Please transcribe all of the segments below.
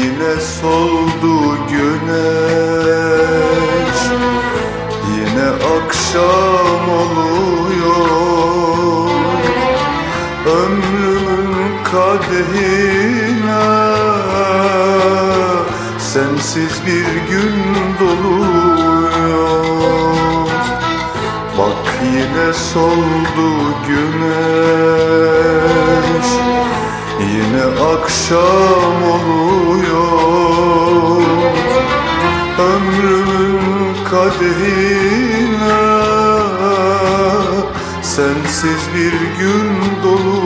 Yine soldu güneş. Yine akşam oluyor. Ömrümün kadehine Sensiz bir gün doluyor. Bak yine soldu güneş. Yine akşam oluyor. Ömrümün kadehine Sensiz bir gün doluyor.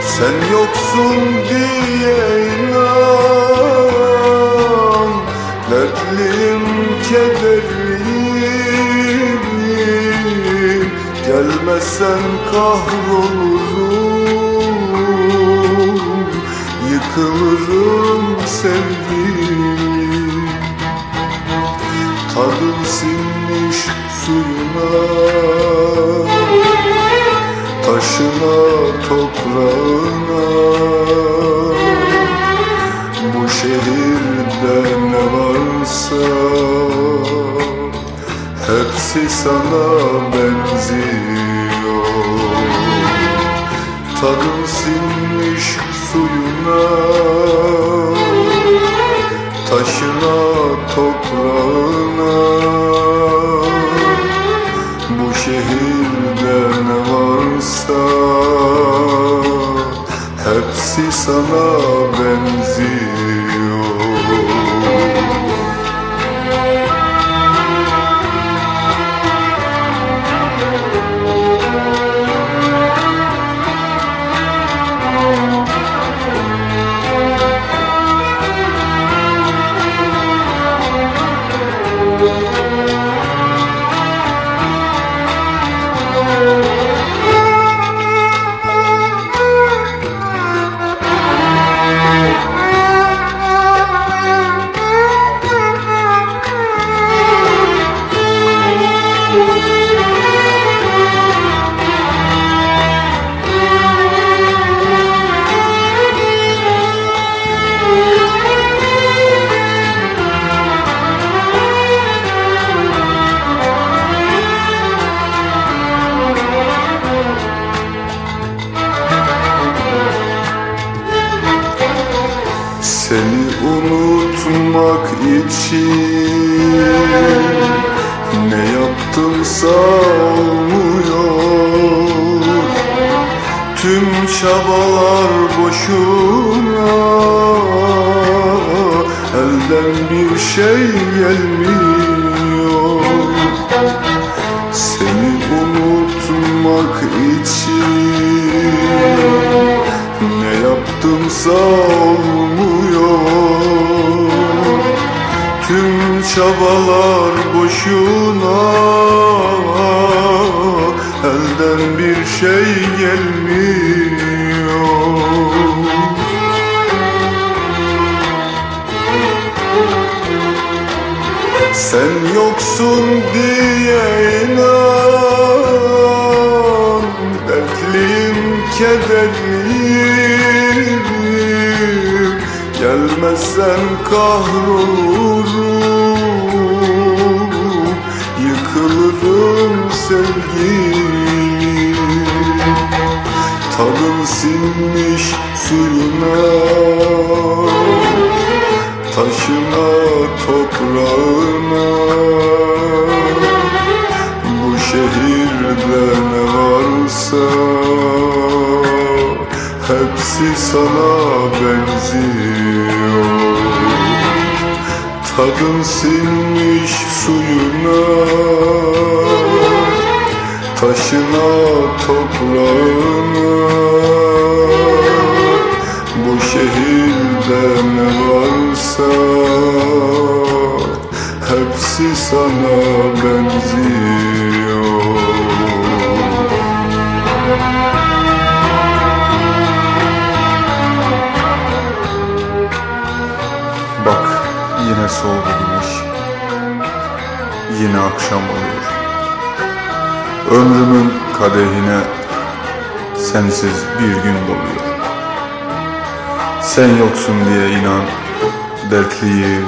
Sen yoksun diye inan Kaybedersen kahrolurum Yıkılırım sevgimi Tadım sinmiş suyuna Taşına, toprağına. Bu şehirde ne varsa Hepsi sana benziyor. Tadın sinmiş suyuna Taşına toprağına. Bu şehirde ne varsa Hepsi sana benziyor. için Ne yaptımsa olmuyor. Tüm çabalar boşuna. Elden bir şey gelmiyor. çabalar boşuna. Elden bir şey gelmiyor. Sen yoksun diye inan Dertliyim, kederliyim. Gelmezsen kahrolurum kılırım sevgili Tadım sinmiş suyuna. Taşına, toprağına. Bu şehirde ne varsa Hepsi sana benziyor. Tadın sinmiş suyuna Taşına toprağına. Bu şehirde ne varsa Hepsi sana benziyor yine soldu güneş Yine akşam oluyor. Ömrümün kadehine Sensiz bir gün doluyor. Sen yoksun diye inan Dertliyim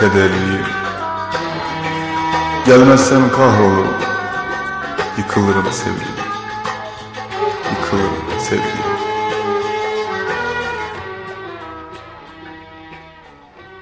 Kederliyim. Gelmezsen kahrolurum Yıkılırım sevgilim. Yıkılırım sevgilim